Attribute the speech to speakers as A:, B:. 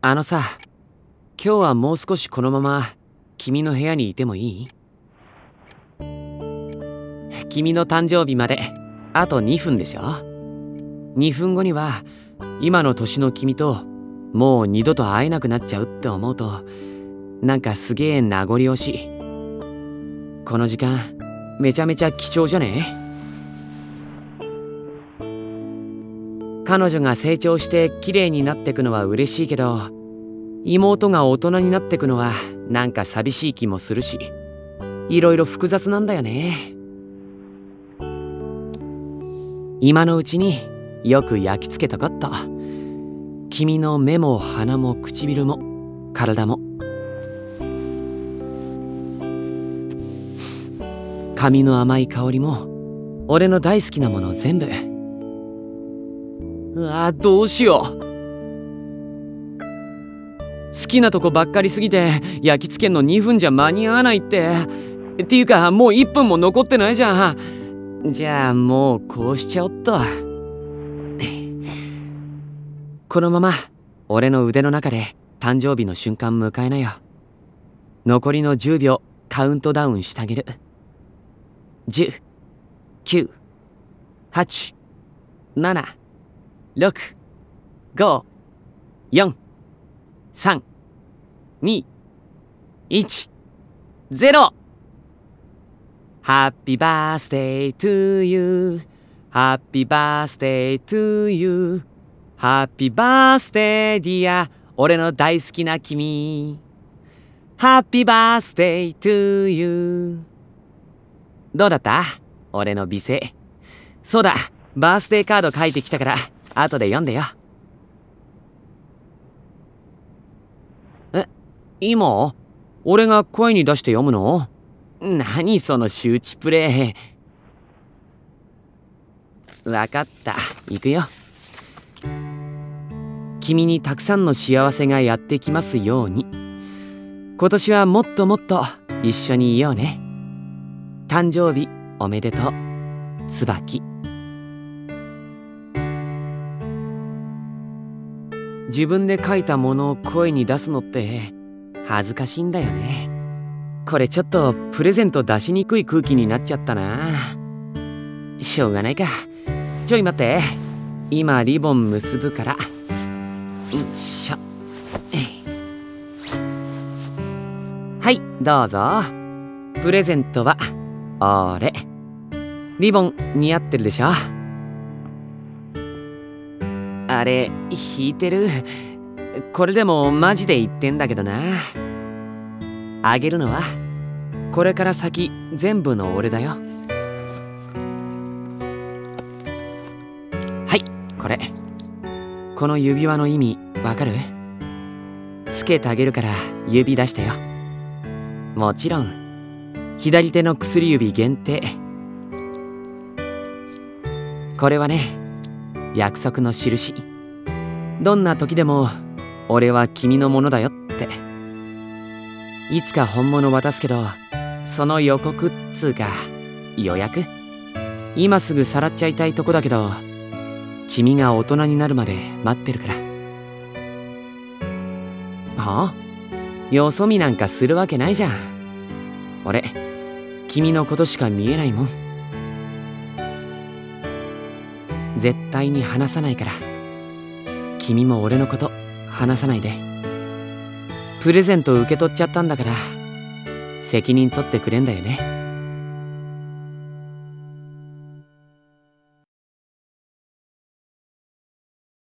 A: あのさ今日はもう少しこのまま君の部屋にいてもいい？君の誕生日まであと2分でしょ？2分後には今の年の君ともう二度と会えなくなっちゃうって思うとなんかすげえ名残惜しい。この時間めちゃめちゃ貴重じゃね？彼女が成長して綺麗になってくのは嬉しいけど妹が大人になってくのはなんか寂しい気もするしいろいろ複雑なんだよね。今のうちによく焼き付けとこっと。君の目も鼻も唇も体も。髪の甘い香りも俺の大好きなもの全部。うわどうしよう。好きなとこばっかりすぎて焼き付けんの2分じゃ間に合わないって。っていうかもう1分も残ってないじゃん。じゃあもうこうしちゃおっと。このまま俺の腕の中で誕生日の瞬間迎えなよ。残りの10秒カウントダウンしてあげる。10、9、8、7、6、5、4、3、2、1、0! Happy birthday to you. Happy birthday to you. Happy birthday dear 俺の大好きな君 Happy birthday to you どうだった俺の美声そうだバースデーカード書いてきたから後で読んでよ。え今俺が声に出して読むの？何その周知プレイ。わかった。行くよ。君にたくさんの幸せがやってきますように。今年はもっともっと一緒にいようね。誕生日おめでとう。椿。自分で書いたものを声に出すのって恥ずかしいんだよね。これちょっとプレゼント出しにくい空気になっちゃったな。しょうがないか。ちょい待って。今リボン結ぶから。よっしょ。はいどうぞ。プレゼントは俺リボン似合ってるでしょ？あれ引いてる？これでもマジで言ってんだけどな。あげるのはこれから先全部の俺だよ。はいこれ。この指輪の意味わかる？つけてあげるから指出してよ。もちろん。左手の薬指限定。これはね約束の印。どんな時でも俺は君のものだよって。いつか本物渡すけどその予告っつうか予約。今すぐさらっちゃいたいとこだけど君が大人になるまで待ってるから。はあ？よそ見なんかするわけないじゃん。俺君のことしか見えないもん。絶対に話さないから。君も俺のこと話さないで。プレゼント受け取っちゃったんだから責任取ってくれんだよね。